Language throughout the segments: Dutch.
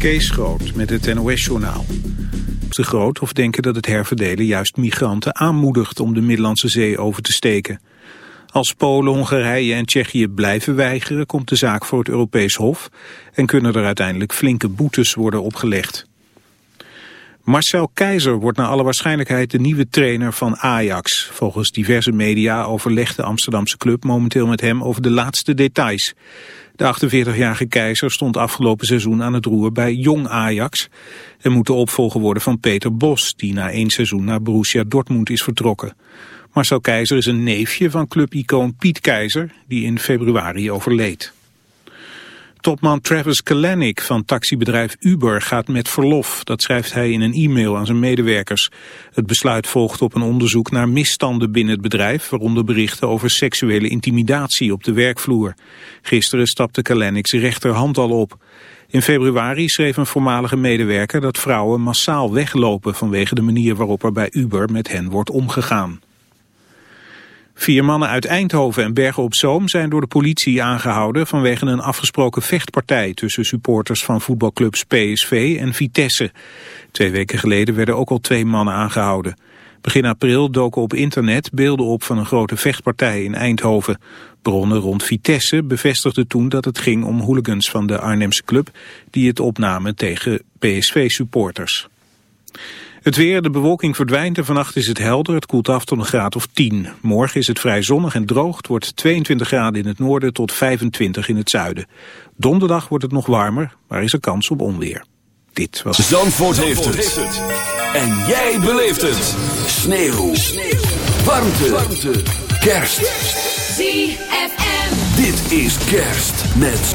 Kees Groot met het NOS-journaal. Ze groot of denken dat het herverdelen juist migranten aanmoedigt om de Middellandse Zee over te steken. Als Polen, Hongarije en Tsjechië blijven weigeren komt de zaak voor het Europees Hof en kunnen er uiteindelijk flinke boetes worden opgelegd. Marcel Keizer wordt naar alle waarschijnlijkheid de nieuwe trainer van Ajax. Volgens diverse media overlegt de Amsterdamse club momenteel met hem over de laatste details. De 48-jarige keizer stond afgelopen seizoen aan het roer bij Jong Ajax. En moet de opvolger worden van Peter Bos, die na één seizoen naar Borussia Dortmund is vertrokken. Marcel Keizer is een neefje van clubicoon Piet Keizer, die in februari overleed. Topman Travis Kalanick van taxibedrijf Uber gaat met verlof. Dat schrijft hij in een e-mail aan zijn medewerkers. Het besluit volgt op een onderzoek naar misstanden binnen het bedrijf... waaronder berichten over seksuele intimidatie op de werkvloer. Gisteren stapte Kalanick's rechterhand al op. In februari schreef een voormalige medewerker dat vrouwen massaal weglopen... vanwege de manier waarop er bij Uber met hen wordt omgegaan. Vier mannen uit Eindhoven en Bergen op Zoom zijn door de politie aangehouden vanwege een afgesproken vechtpartij tussen supporters van voetbalclubs PSV en Vitesse. Twee weken geleden werden ook al twee mannen aangehouden. Begin april doken op internet beelden op van een grote vechtpartij in Eindhoven. Bronnen rond Vitesse bevestigden toen dat het ging om hooligans van de Arnhemse club die het opnamen tegen PSV-supporters. Het weer, de bewolking verdwijnt en vannacht is het helder. Het koelt af tot een graad of 10. Morgen is het vrij zonnig en droog. Het wordt 22 graden in het noorden tot 25 in het zuiden. Donderdag wordt het nog warmer, maar is er kans op onweer. Dit was... Zandvoort, Zandvoort heeft, het. En jij beleeft het. Sneeuw. Sneeuw. Warmte. Warmte. Kerst. ZFM. Dit is kerst met...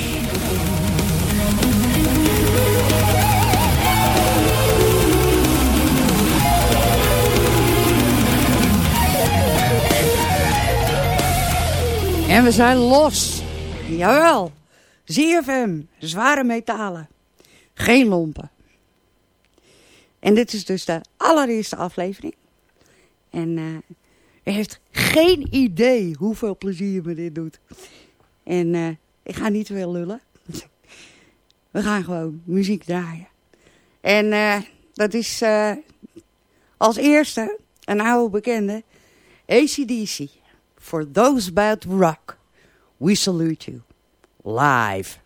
En we zijn los. Jawel. ZFM. Zware metalen. Geen lompen. En dit is dus de allereerste aflevering. En uh, u heeft geen idee hoeveel plezier me dit doet. En uh, ik ga niet veel lullen. We gaan gewoon muziek draaien. En uh, dat is als eerste een oude bekende ACDC. For those about rock, we salute you. Live.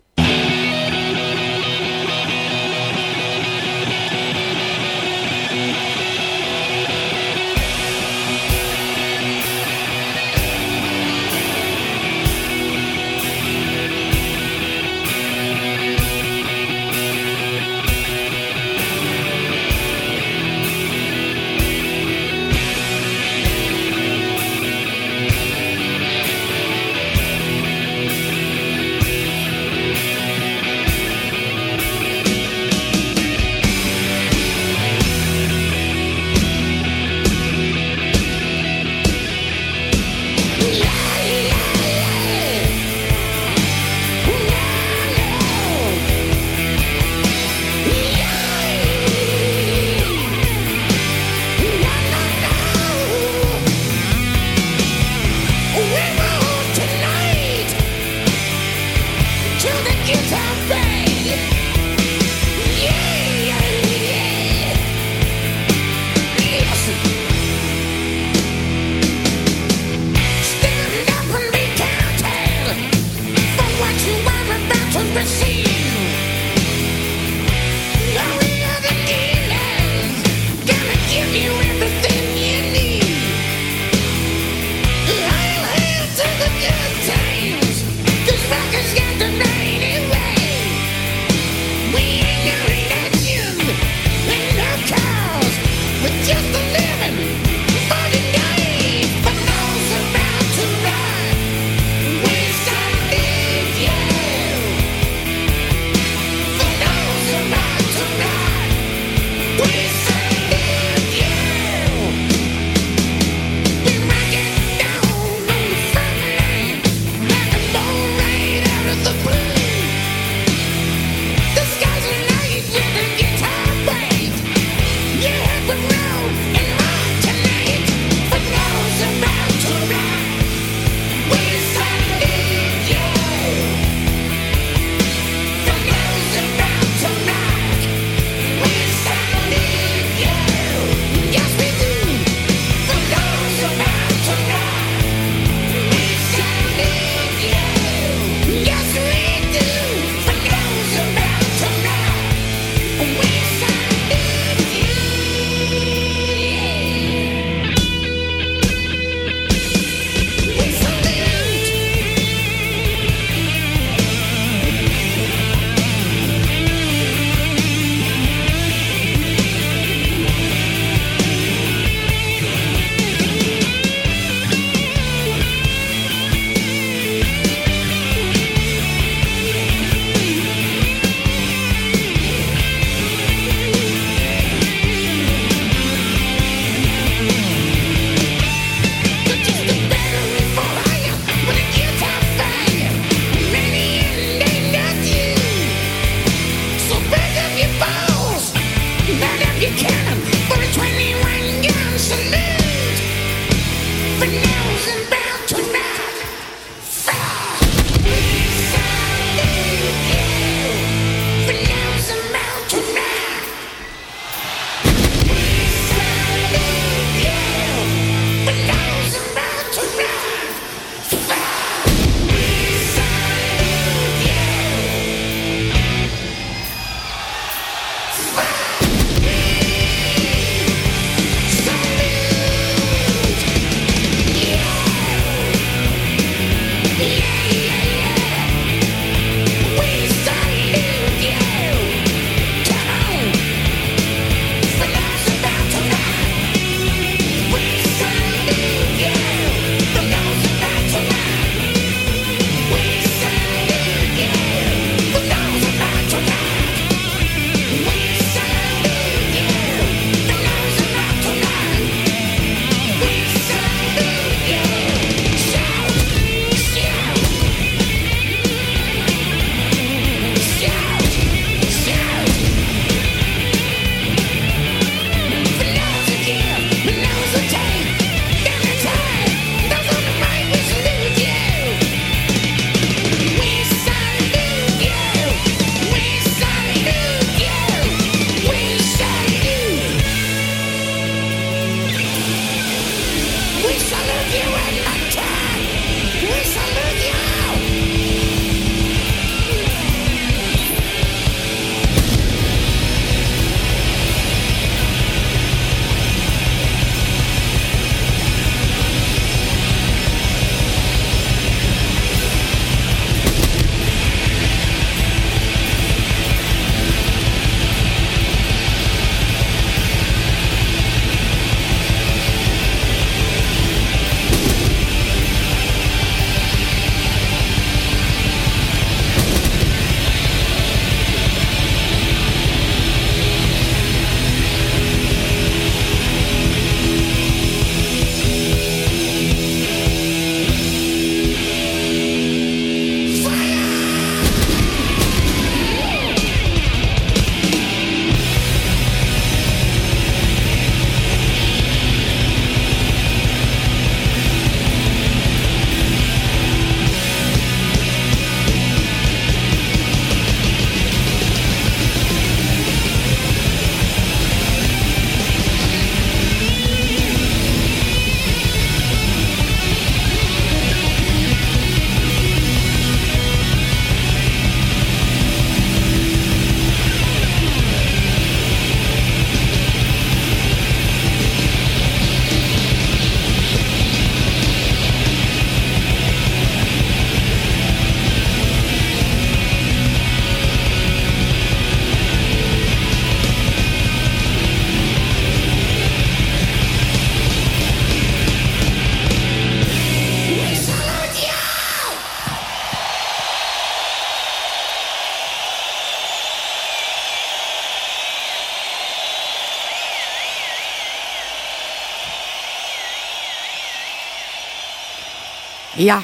Ja,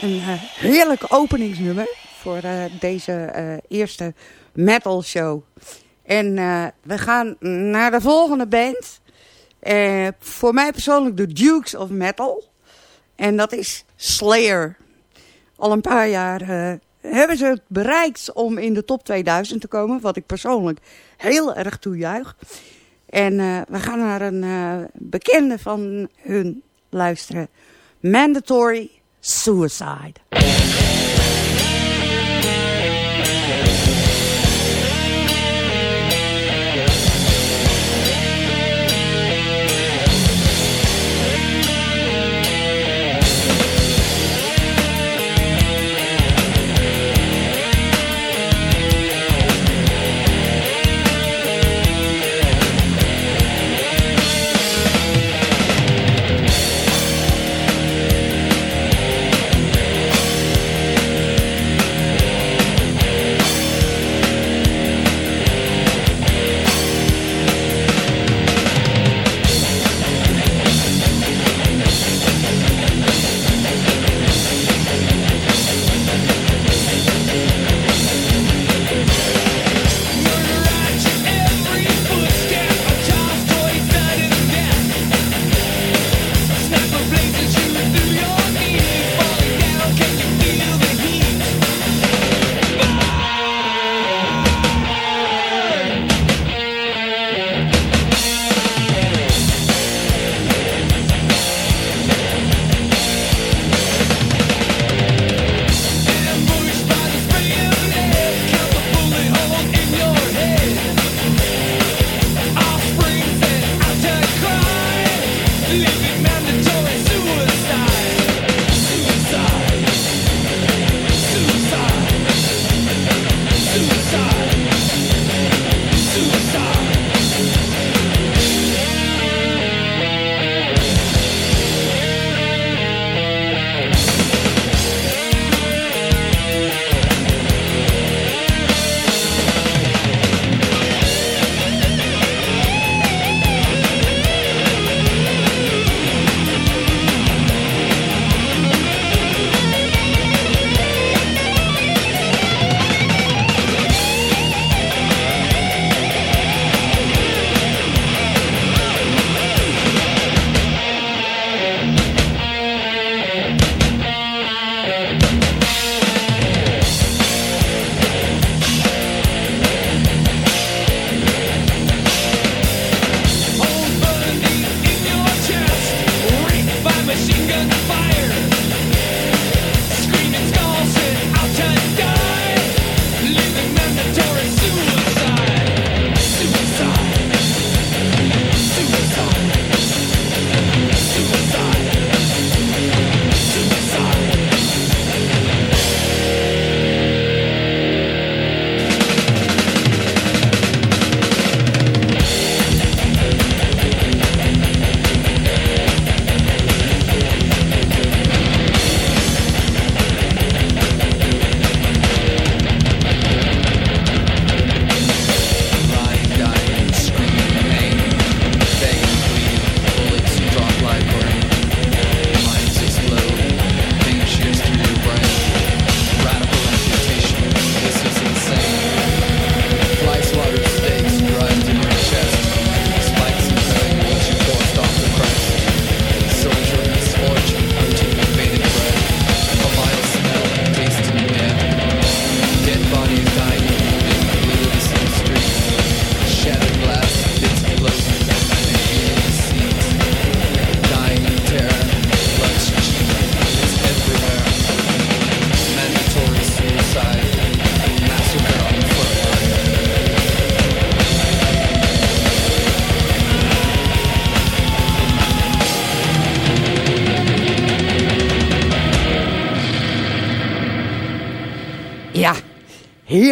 een uh, heerlijk openingsnummer voor uh, deze uh, eerste metal show. En we gaan naar de volgende band. voor mij persoonlijk de Dukes of Metal. En dat is Slayer. Al een paar jaar hebben ze het bereikt om in de top 2000 te komen. Wat ik persoonlijk heel erg toejuich. En we gaan naar een bekende van hun luisteren. Mandatory Suicide.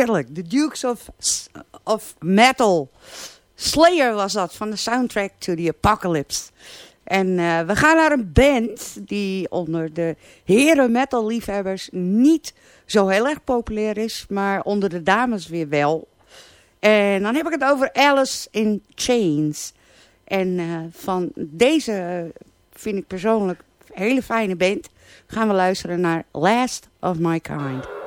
Heerlijk. The Dukes of, of Metal. Slayer was dat, van de soundtrack to the Apocalypse. En uh, we gaan naar een band die onder de heren metal liefhebbers niet zo heel erg populair is, maar onder de dames weer wel. En dan heb ik het over Alice in Chains. En uh, van deze vind ik persoonlijk hele fijne band, gaan we luisteren naar Last of My Kind.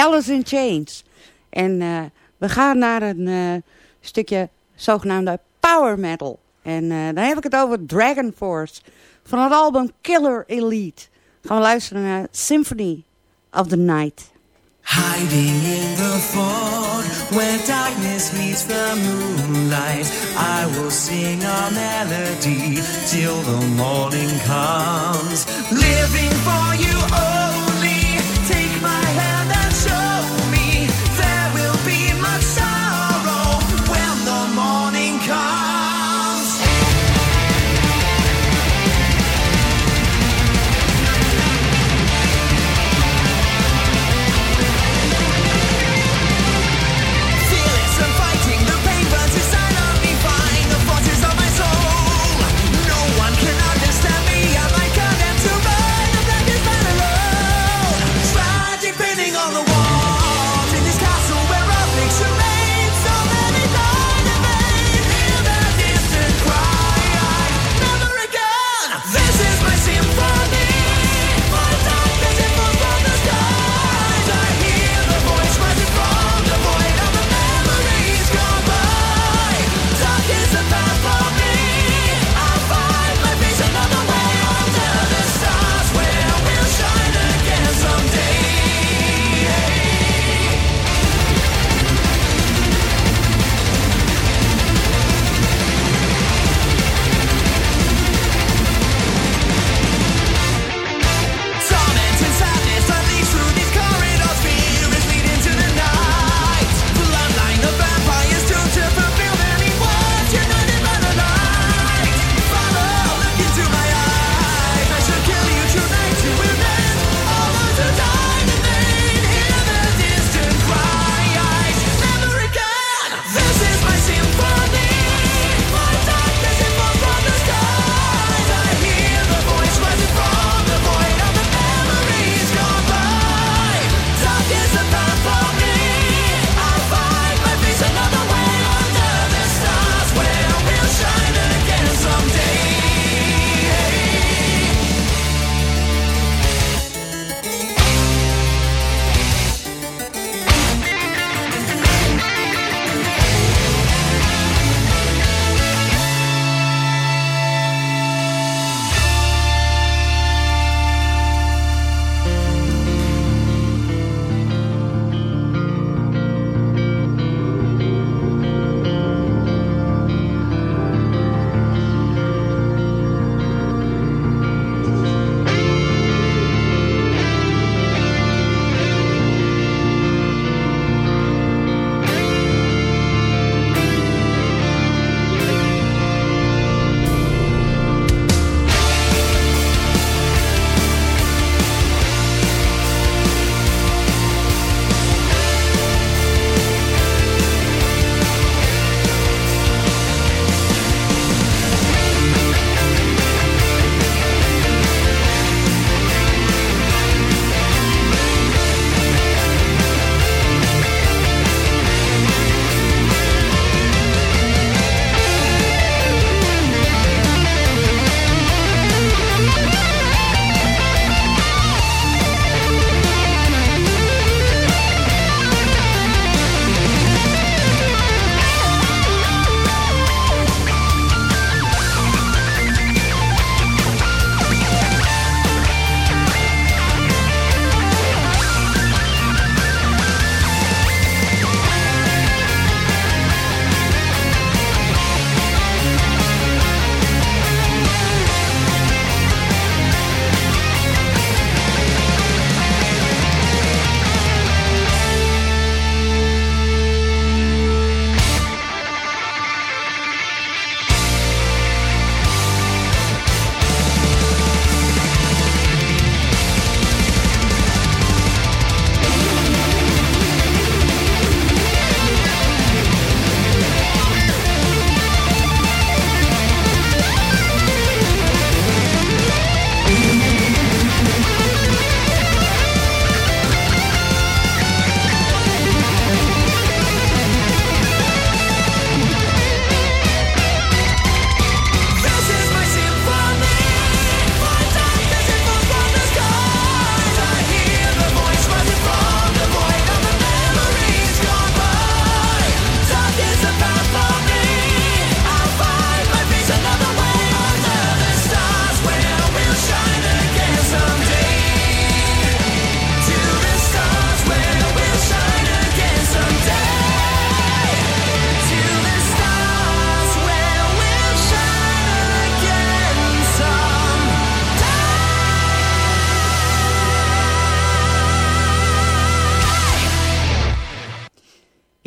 Alice in Chains. En uh, we gaan naar een uh, stukje zogenaamde power metal. En uh, dan heb ik het over Dragon Force. Van het album Killer Elite. Gaan we luisteren naar Symphony of the Night. Hiding in the fog where darkness meets the moonlight, I will sing a melody till the morning comes. Living for you only,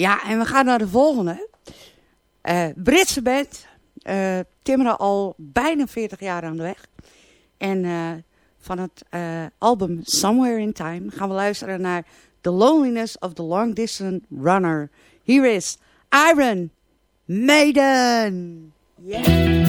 Ja, en we gaan naar de volgende. Eh, Britse band. eh timmeren al bijna 40 jaar aan de weg. En eh, van het album Somewhere in Time gaan we luisteren naar The Loneliness of the Long Distance Runner. Here is Iron Maiden. Yeah.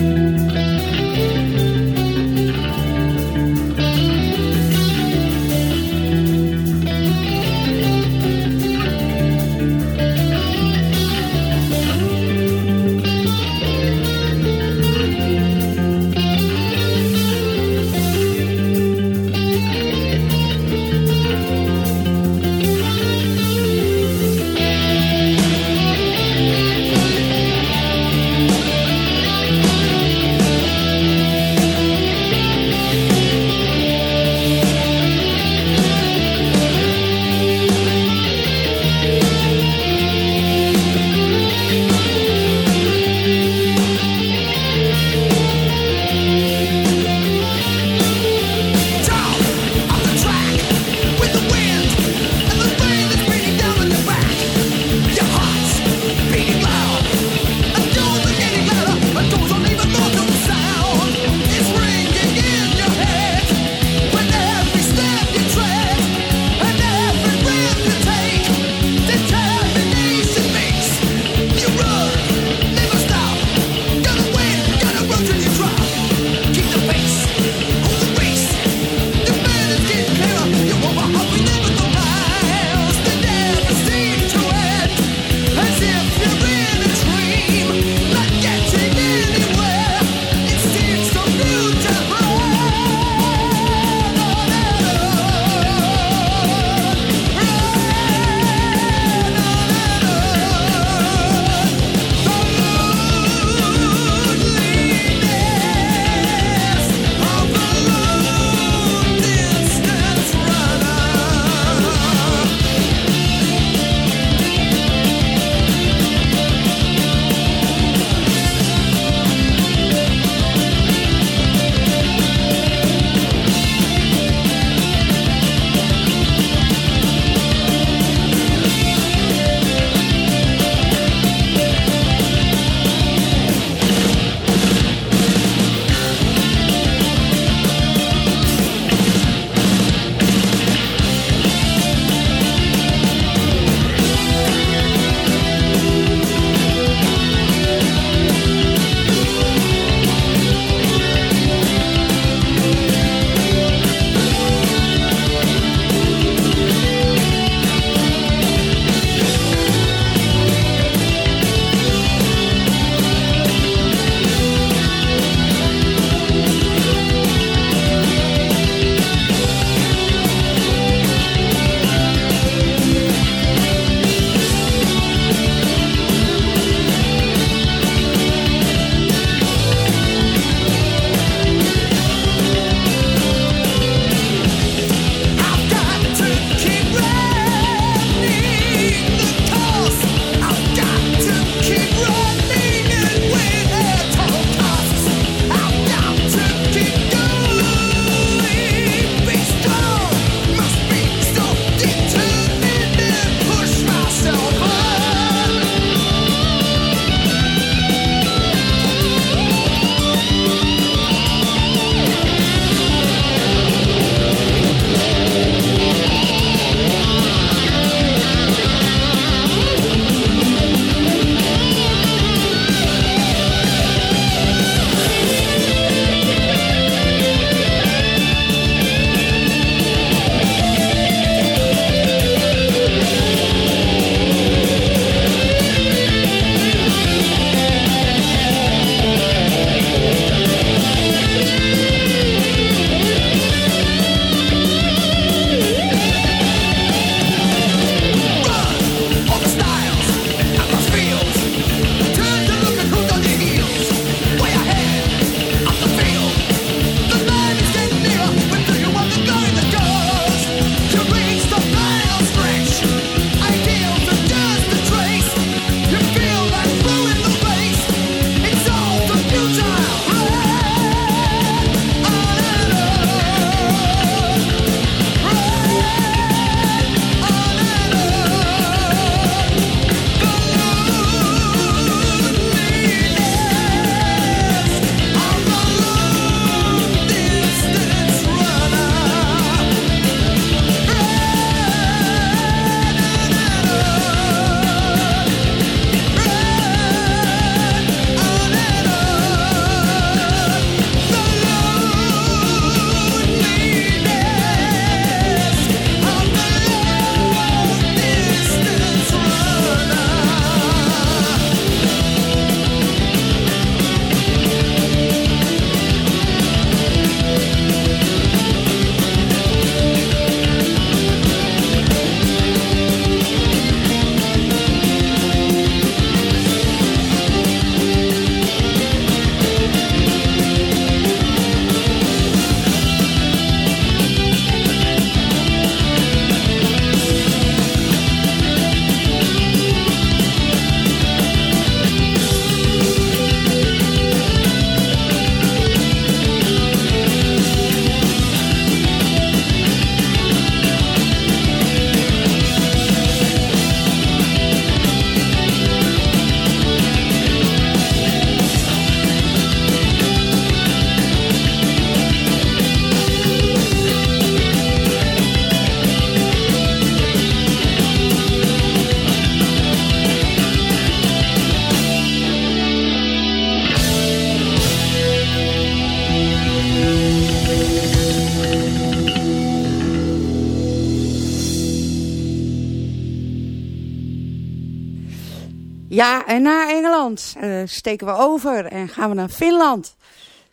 Uh, steken we over en gaan we naar Finland.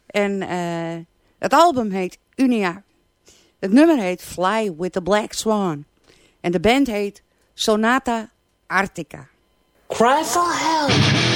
En uh, het album heet Unia. Het nummer heet Fly with the Black Swan. En de band heet Sonata Arctica. Cry for help!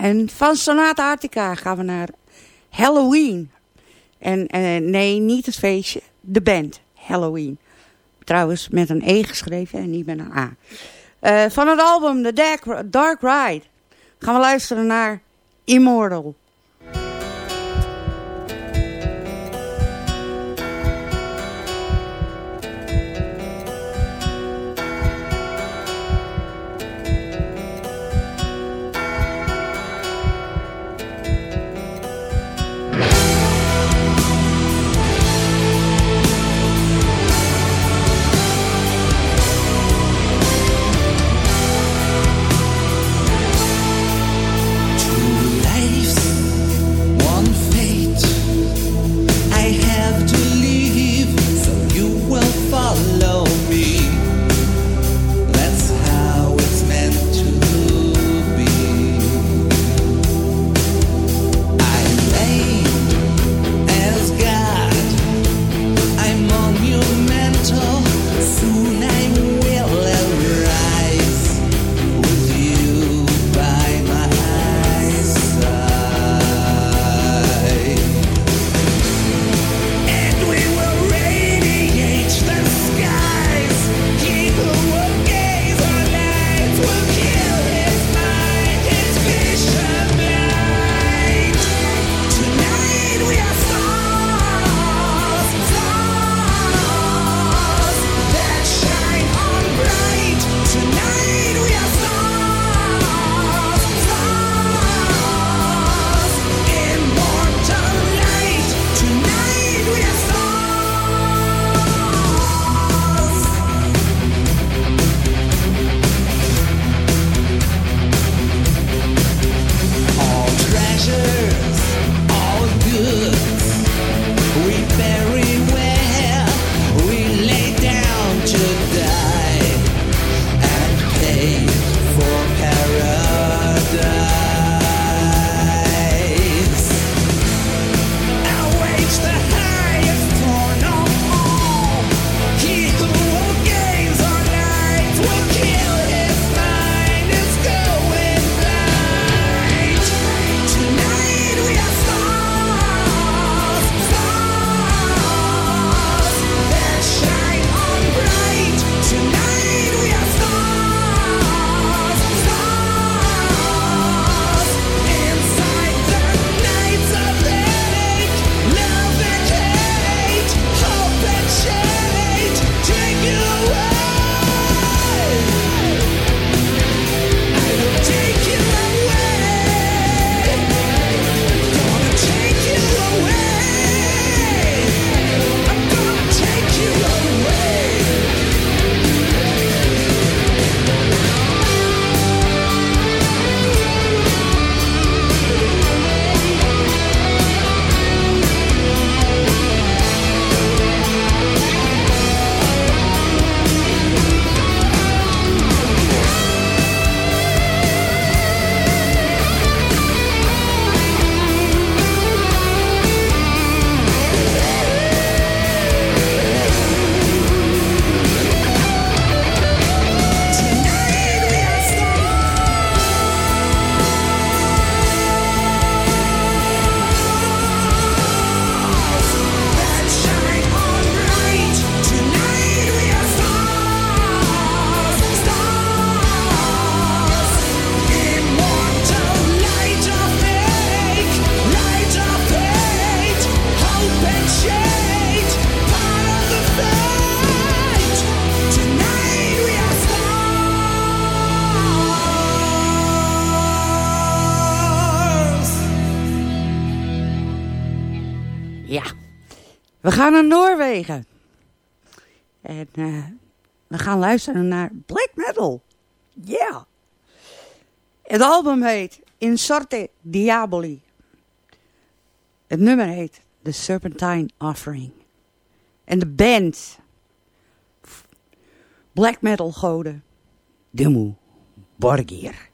en van Sonata Artica gaan we naar Halloween. En, eh, nee, niet het feestje, de band Halloween. Trouwens, met een E geschreven en niet met een A. Eh, van het album The Dark Ride gaan we luisteren naar Immortal. gaan naar Noorwegen. En eh, we gaan luisteren naar black metal. Ja. Yeah. Het album heet In Sorte Diaboli. Het nummer heet The Serpentine Offering. En de band. Black metal goden. Dimmu Borgir.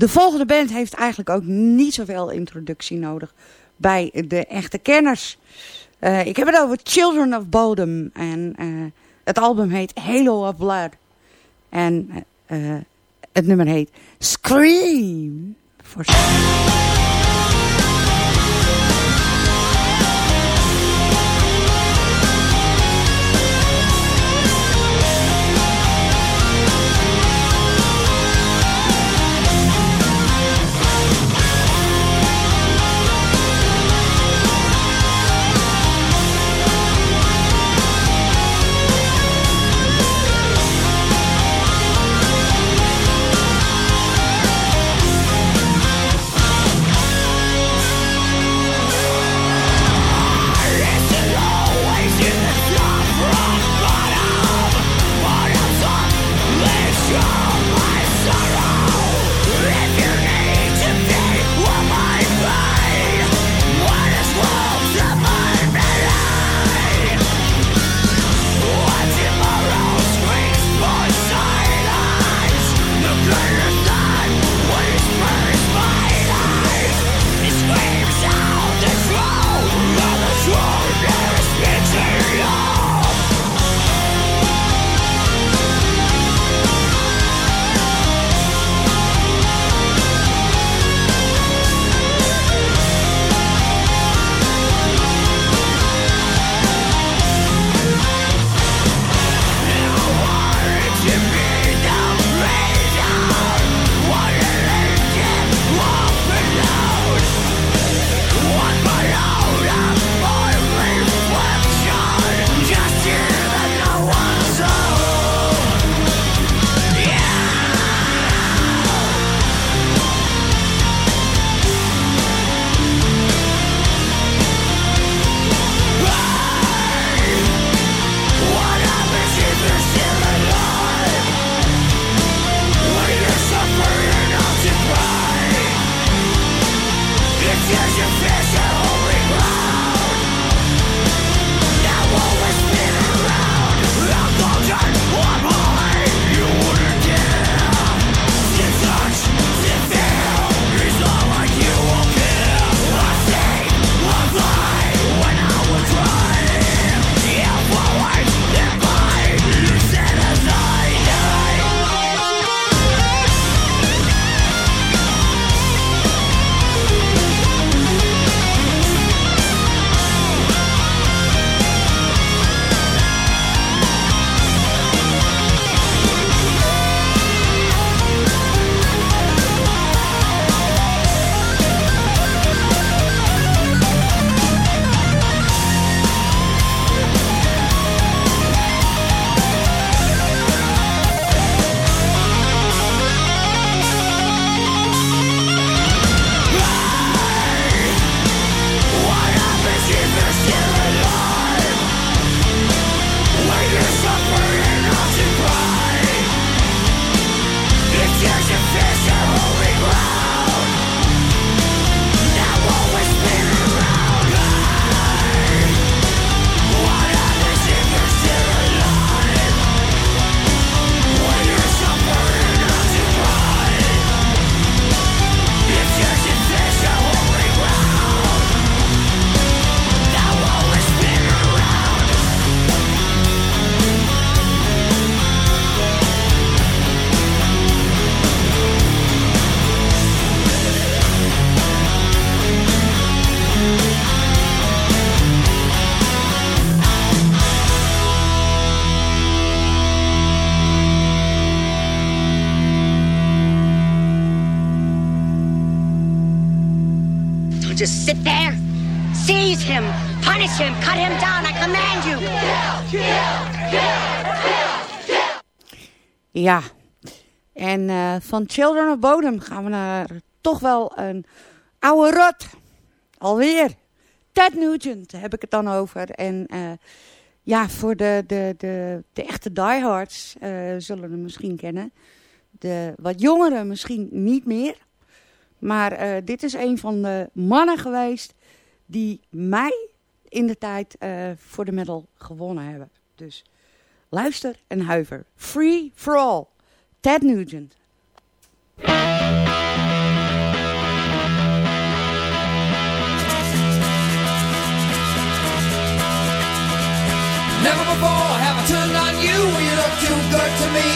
De volgende band heeft eigenlijk ook niet zoveel introductie nodig bij de echte kenners. Eh, ik heb het over Children of Bodom en eh, het album heet Halo of Blood. En eh, het nummer heet Scream. Voor Ja, en uh, van Children of Bodom gaan we naar toch wel een oude rot. Alweer. Ted Nugent heb ik het dan over. En uh, ja, voor de, de, de, de echte diehards uh, zullen we misschien kennen. De wat jongeren misschien niet meer. Maar dit is een van de mannen geweest die mij in de tijd voor de medal gewonnen hebben. Dus Luister en huiver. Free for all. Ted Nugent. Never before have I turned on you. You look too good to me.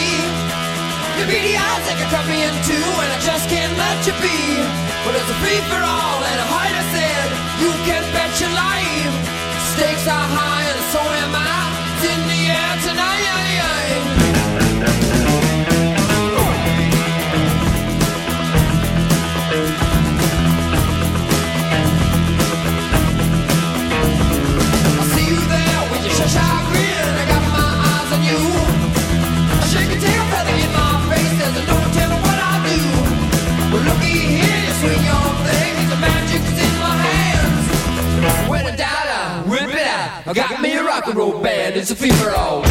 Your beady eyes take a cut me in two, and I just can't let you be. But it's a free for all, and a heart I said, you can bet your life. Stakes are high, and so am I. I got me a rock and roll band, it's a fever all.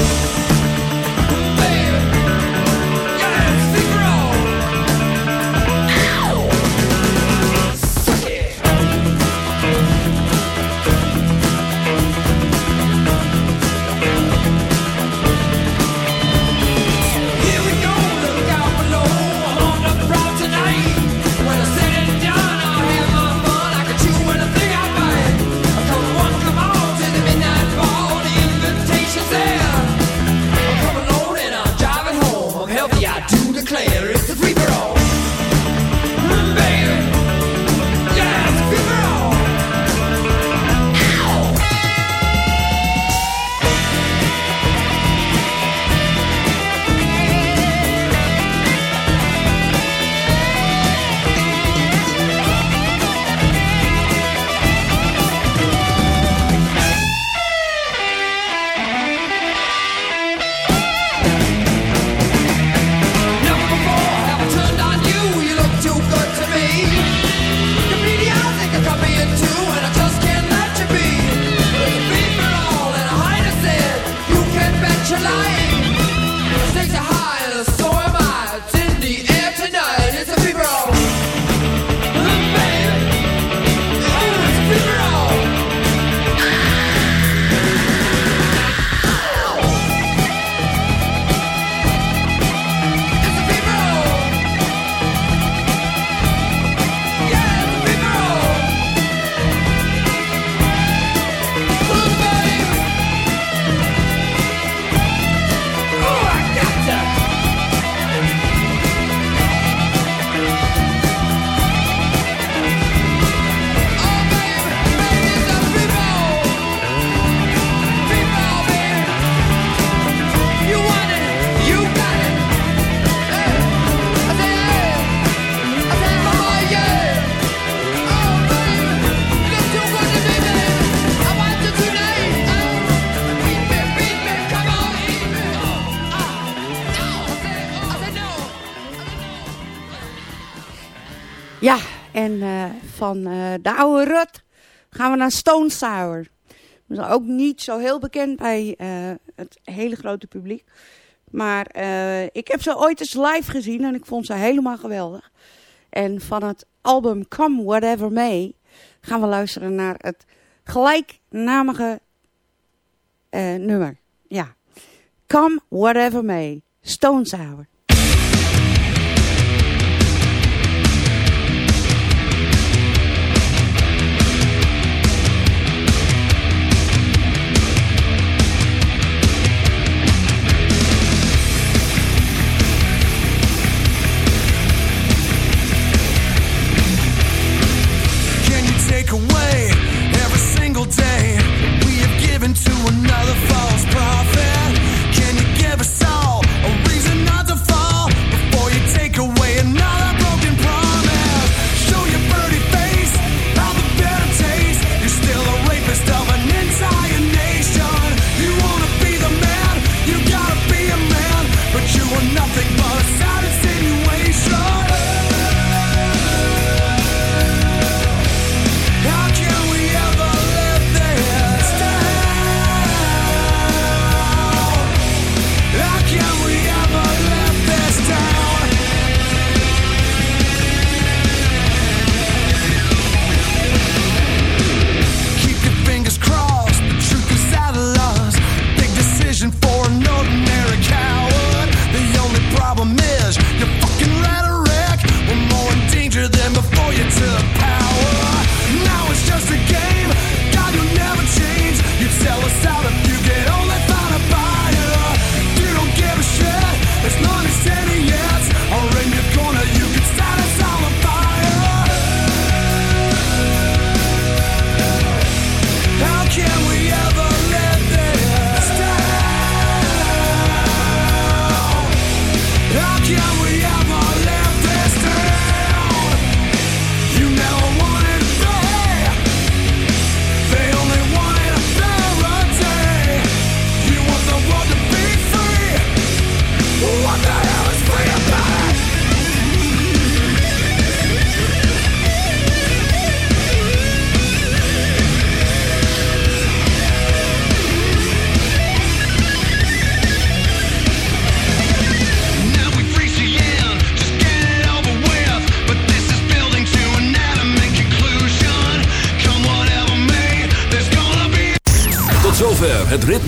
En eh, van eh, de oude Rut gaan we naar Stone Sour. Ook niet zo heel bekend bij eh, het hele grote publiek. Maar ik heb ze ooit eens live gezien en ik vond ze helemaal geweldig. En van het album Come Whatever May gaan we luisteren naar het gelijknamige nummer. Ja. Come Whatever May, Stone Sour.